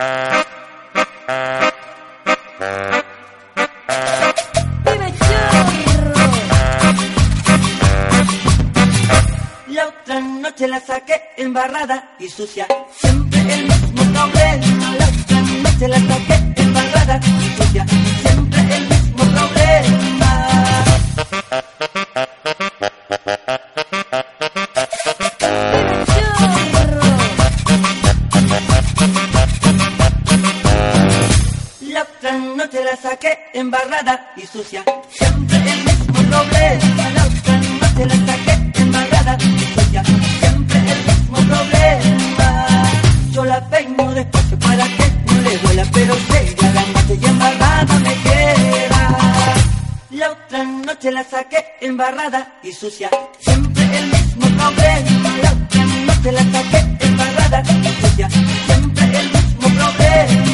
La otra noche la saqué embarrada y sucia. y sucia. Siempre el mismo problema, la no te la saqué embarrada y sucia. Siempre el mismo problema.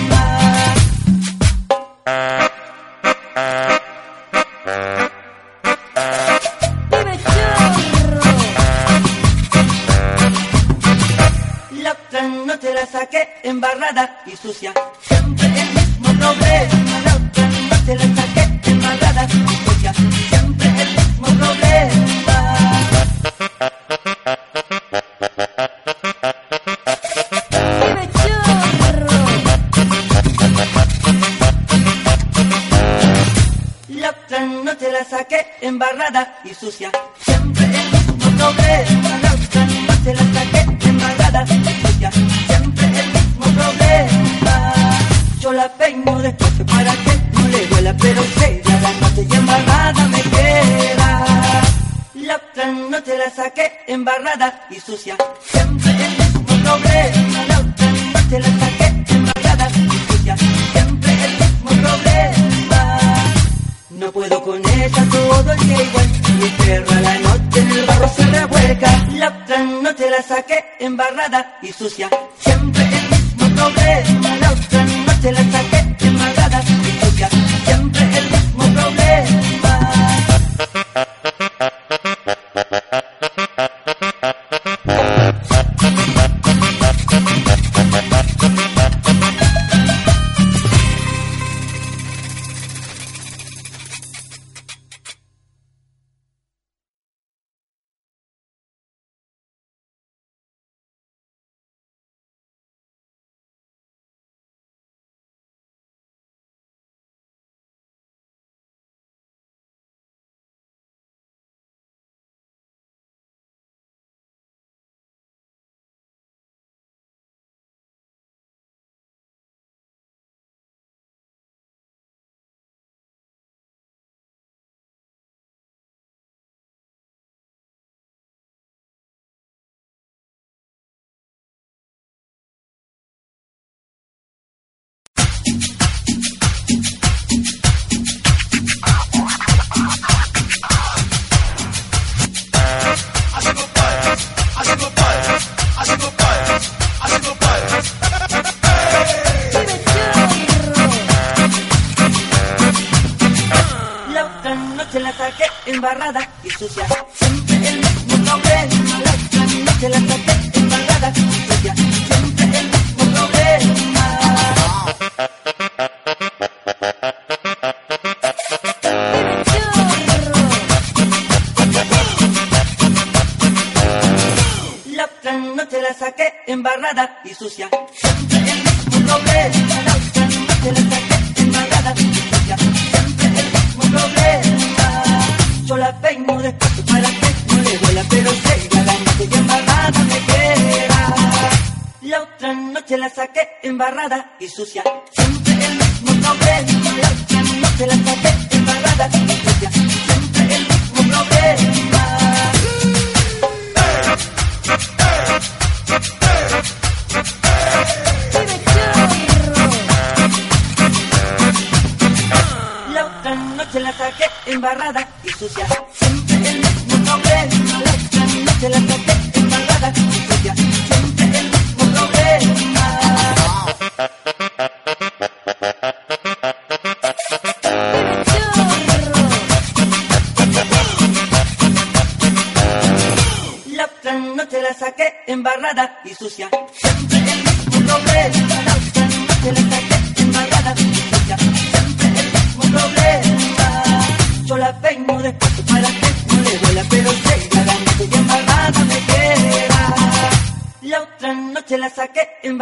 embarrada y sucia. colchoneta todo el igual. Mi perro la noche el barro se revuelca. La otra noche la saqué embarrada y sucia. Siempre el mismo problema. La otra noche la saqué embarrada y sucia. Siempre el mismo problema. noche la saqué embarrada y sucia. Siempre el mismo nombre, la noche la saqué embarrada y sucia. Siempre el mismo problema. La otra noche la saqué embarrada y sucia. Siempre el mismo nombre, la noche la saqué embarrada y sucia. Uh-huh.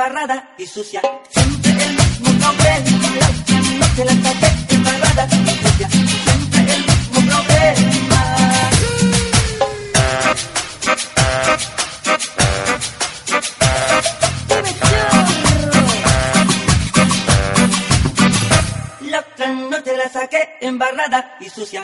embarrada y sucia. Siempre el mismo nombre, no te la saqué, embarrada y sucia. Siempre el mismo problema. La otra la saqué, embarrada y sucia.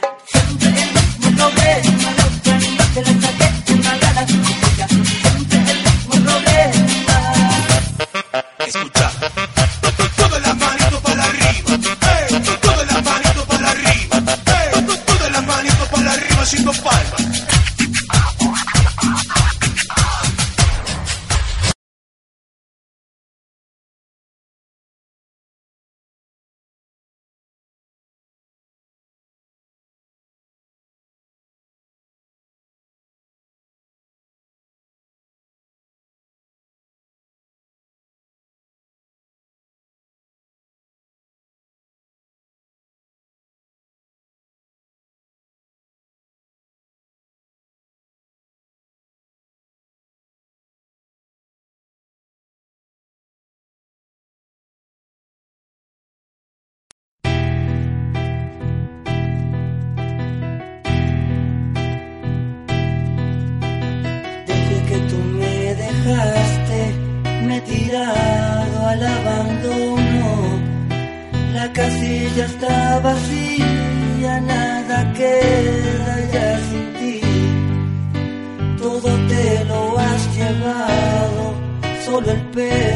dejaste me tirado al abandono. La casilla está vacía, nada queda ya sin ti. Todo te lo has llevado, solo el pelo.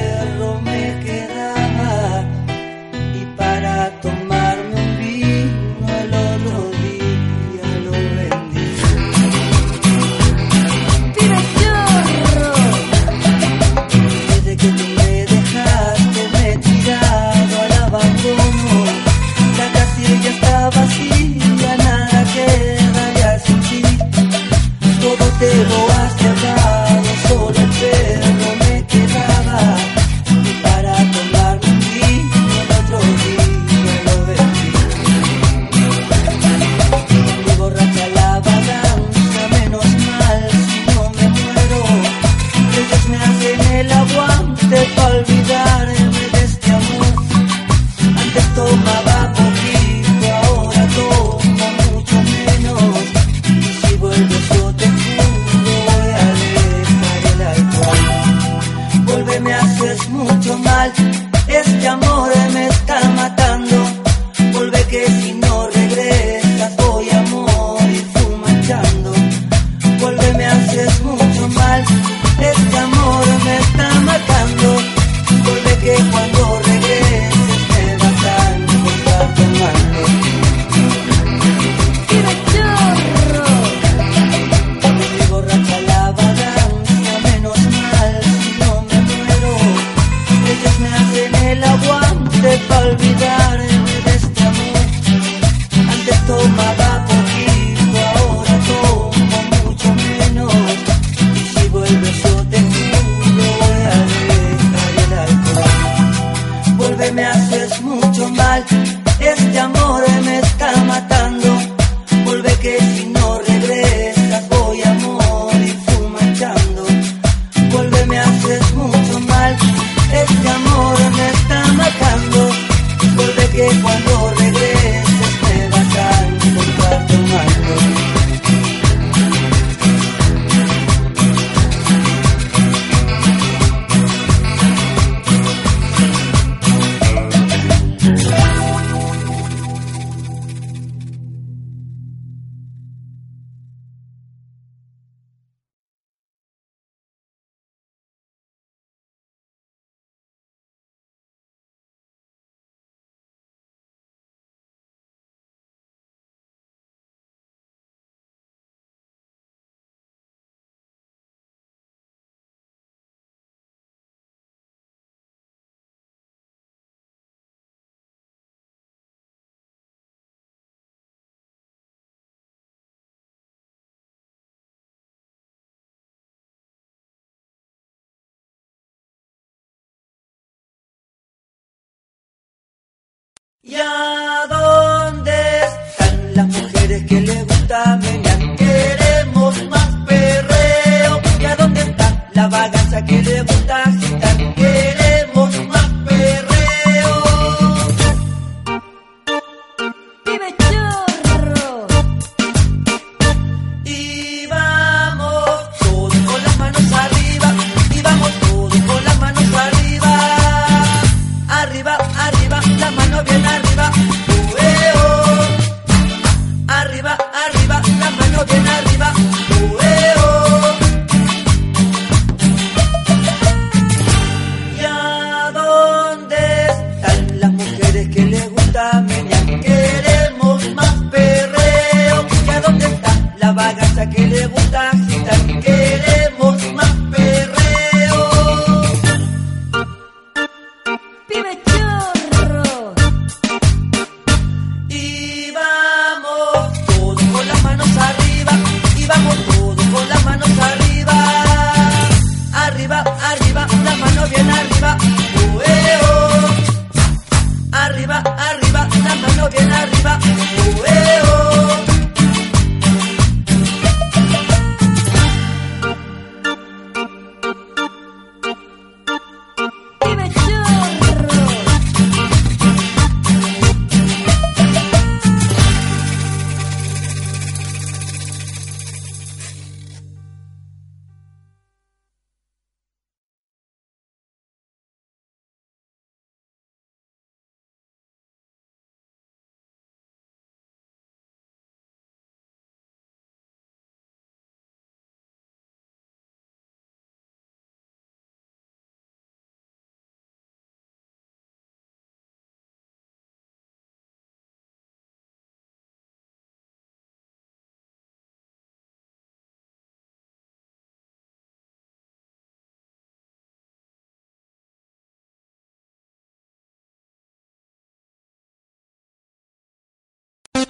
¿Y a dónde están las mujeres que les gusta menear?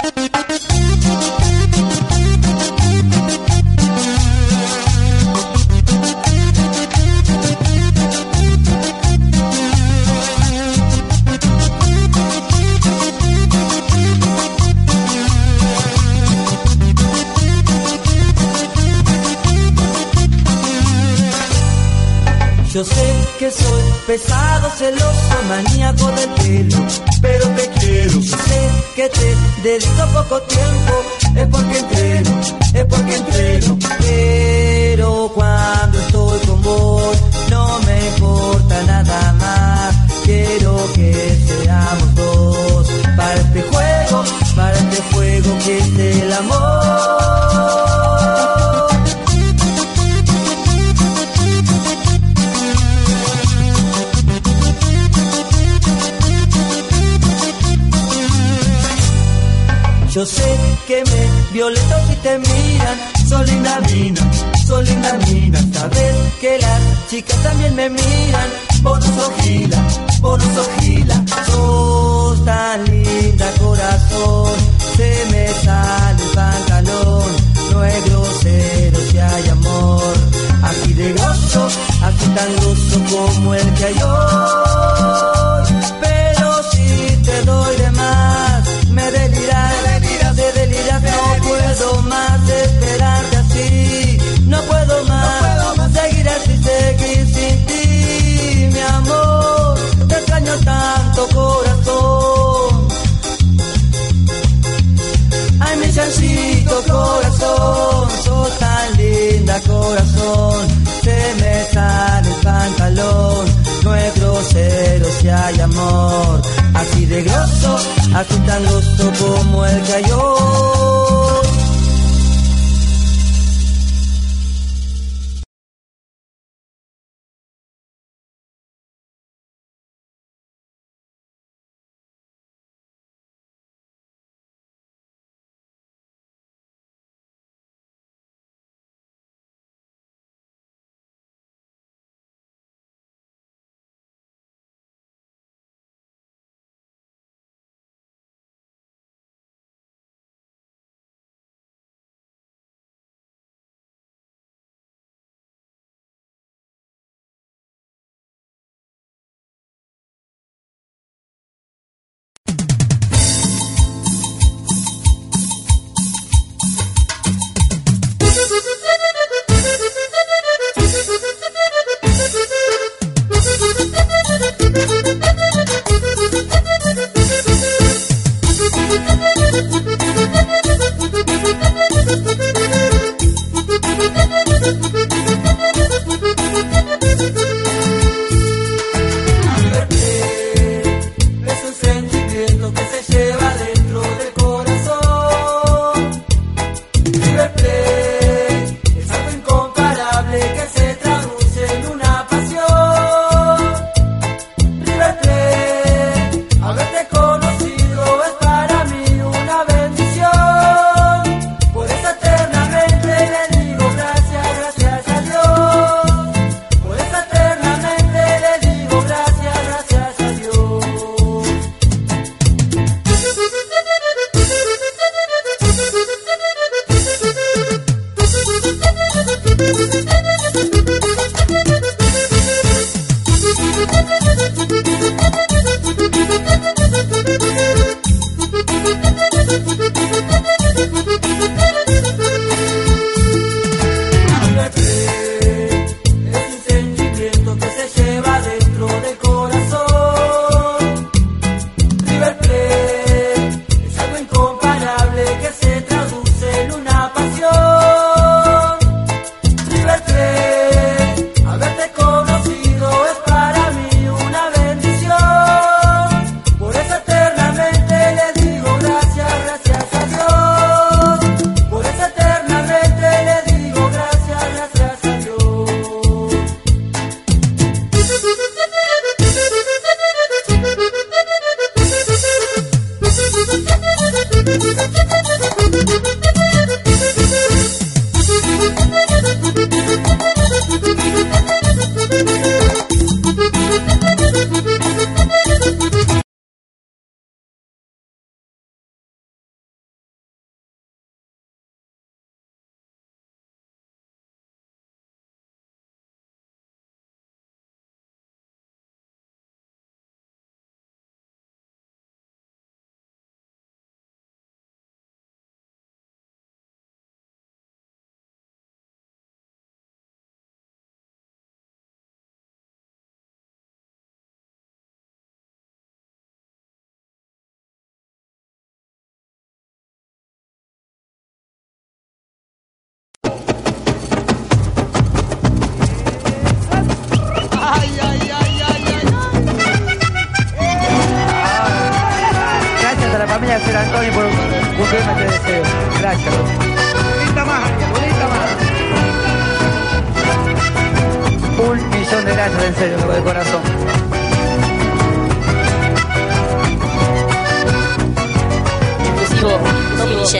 Thank you. Que soy pesado, celoso, maníaco del pelo, pero te quiero. Sé que te dedico poco tiempo, es porque entreno, es porque entreno. Pero cuando estoy con vos, no me importa nada más. Quiero que seamos dos para este juego, para este fuego que es el amor. Sé que me violentos si te miran, soy linda mina, soy linda mina. Sabes que las chicas también me miran, vos no sos gila, vos no sos tan linda corazón, se me sale el pantalón. No es grosero si hay amor, así de grosso, así tan grosso como el que hay hoy. Así tan grosso como el cayó. Gracias. Bonita más, bonita más. Un millón de gracias, en serio, de corazón.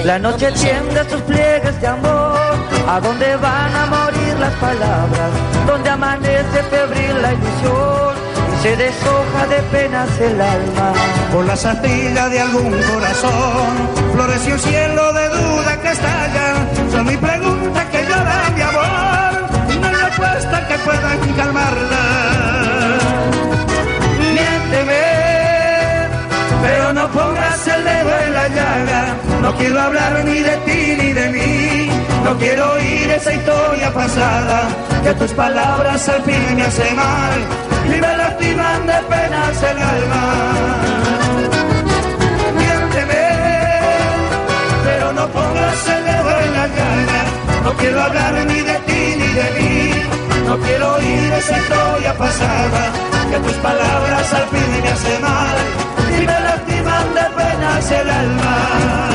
La noche tiende sus pliegues de amor, a donde van a morir las palabras, donde amanece febril la ilusión se deshoja de penas el alma. Por las astillas de algún corazón floreció un cielo de duda que estalla. Son mi pregunta que lloran de amor y no hay respuesta que puedan calmarla. Miénteme, pero no pongas el dedo en la llaga. No quiero hablar ni de ti ni de mí. No quiero oír esa historia pasada. Que tus palabras al fin me hacen mal y me lastiman de penas el alma. Miénteme, pero no pongas el dedo en la llaga. No quiero hablar ni de ti ni de mí. No quiero oír esa historia pasada. Que tus palabras al fin me hacen mal y me lastiman de penas el alma.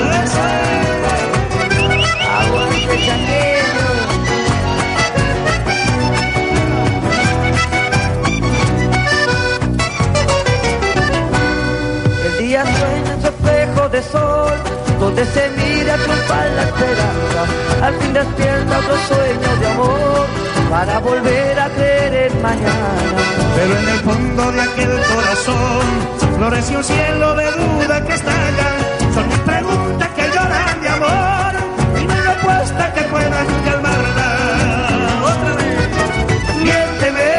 El día sueña en su espejo de sol, donde se mira triunfar la esperanza. Al fin despierta otro sueño de amor, para volver a en mañana. Pero en el fondo de aquel corazón floreció un cielo de duda que estalla. Son mis preguntas que lloran de amor respuesta que puedan calmarla. Otra vez. Miénteme,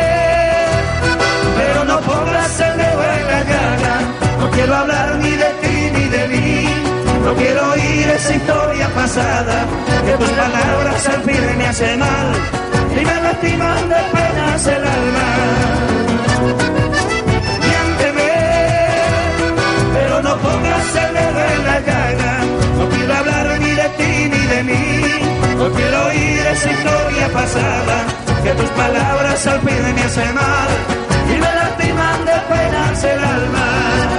pero no pongas el dedo en la llaga. No quiero hablar ni de ti ni de mí. No quiero oír esa historia pasada. Que tus palabras al fin me hacen mal y me lastiman de penas el alma. Miénteme, pero no pongas el dedo en la llaga. De ti ni de mí. No quiero oír esa historia pasada. Que tus palabras al fin me hacen mal y me lastiman de penas el alma.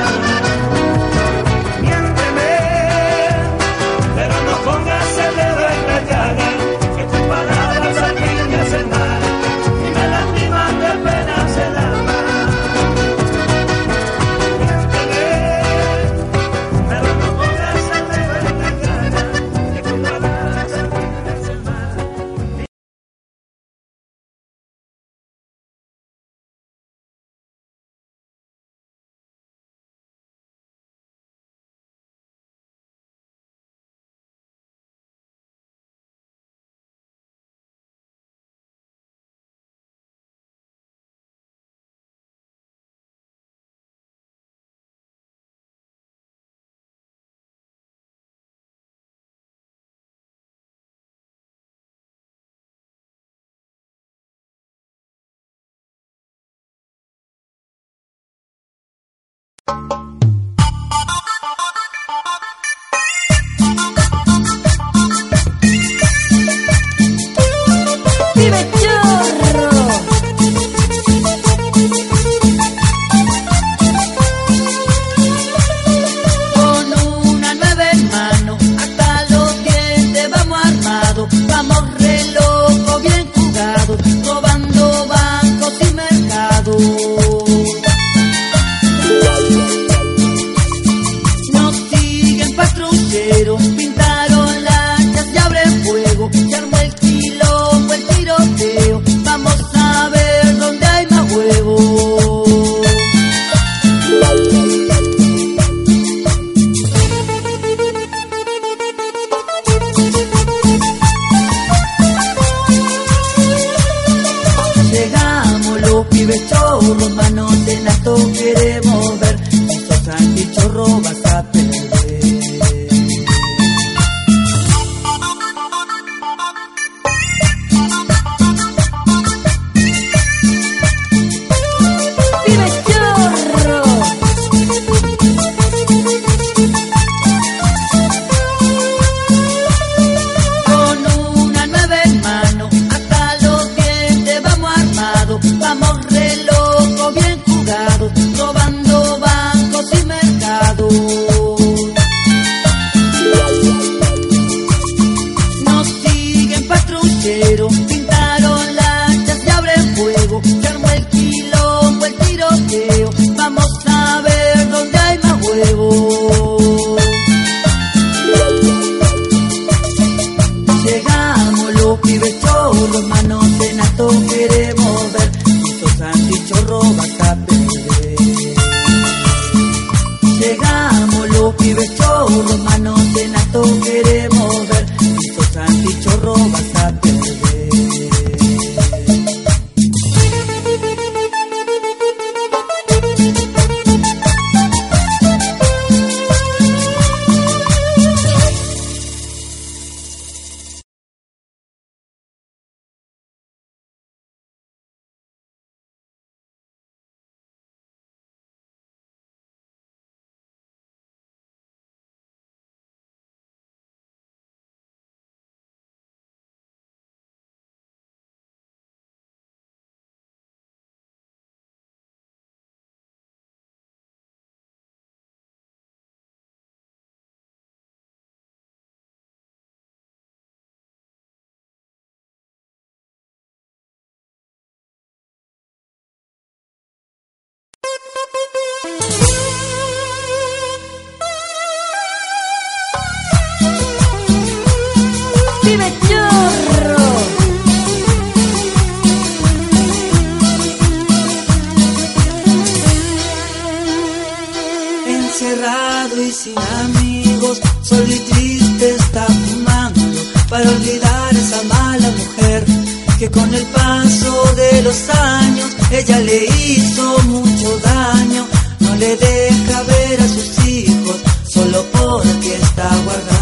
con el paso de los años ella le hizo mucho daño, no le deja ver a sus hijos solo porque está guardado.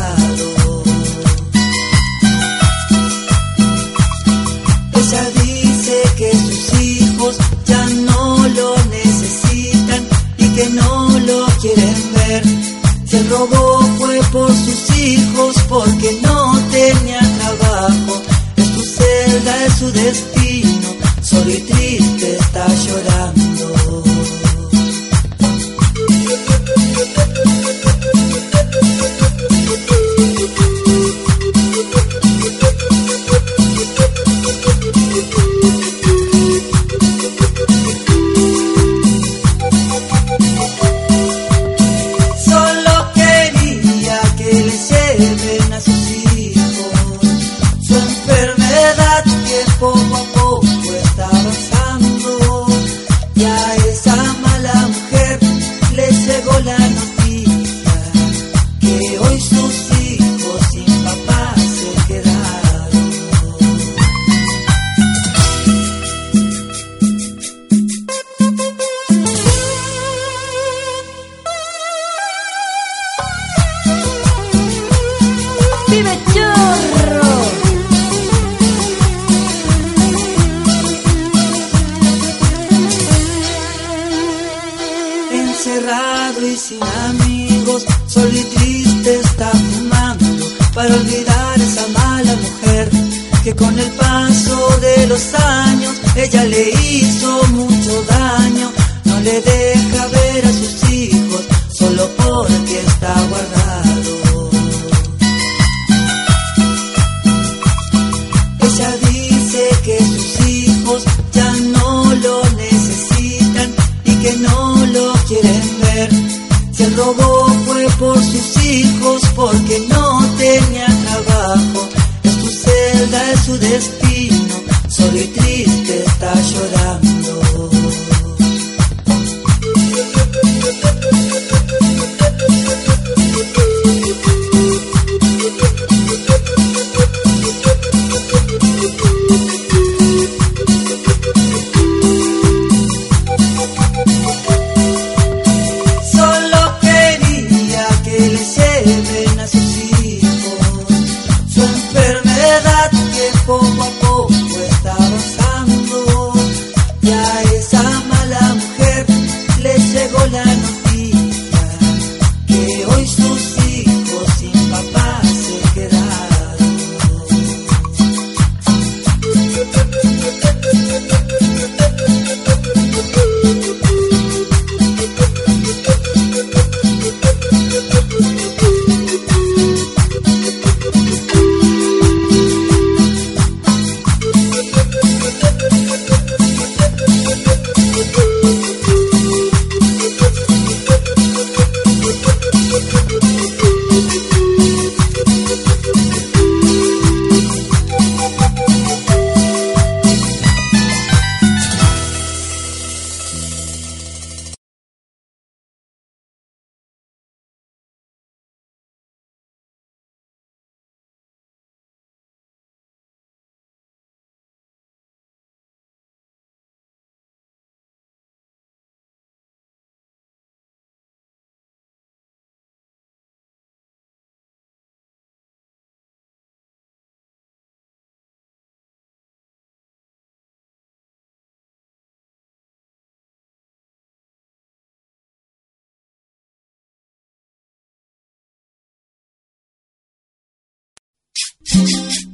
Thank you.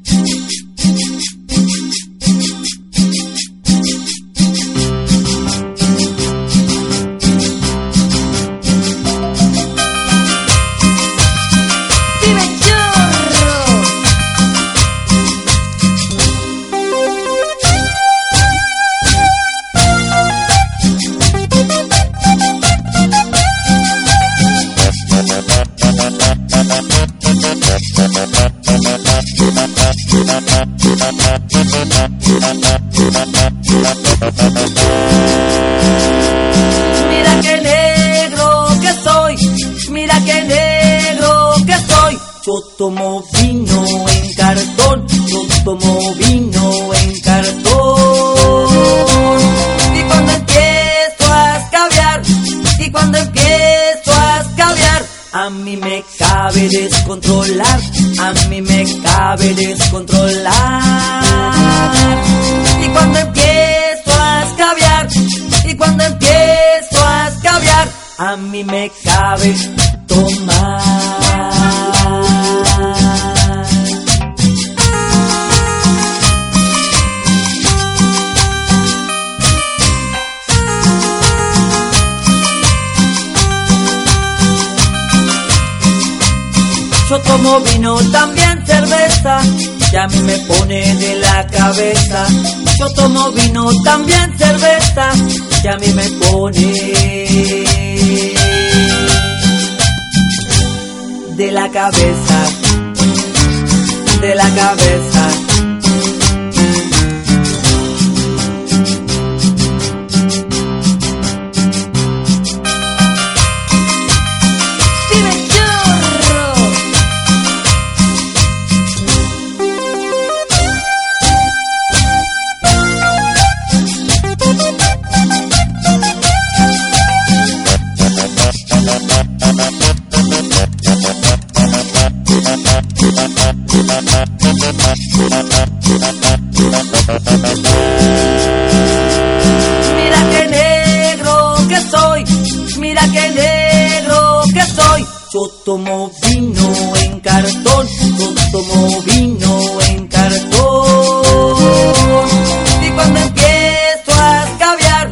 Yo tomo vino, también cerveza, y a mí me pone de la cabeza. Yo tomo vino, también cerveza, y a mí me pone de la cabeza, de la cabeza. Yo tomo vino en cartón, tomo vino en cartón. Y cuando empiezo a escabiar,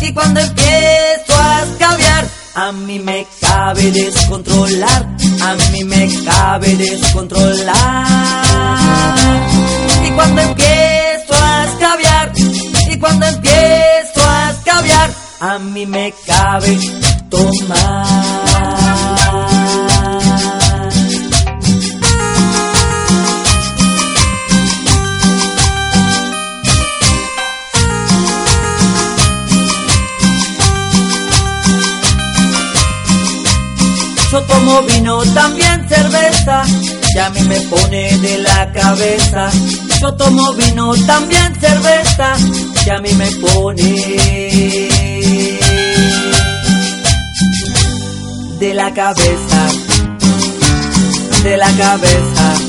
y cuando empiezo a escabiar, a mí me cabe descontrolar, a mí me cabe descontrolar. Yo tomo vino, también cerveza, y a mí me pone de la cabeza, de la cabeza.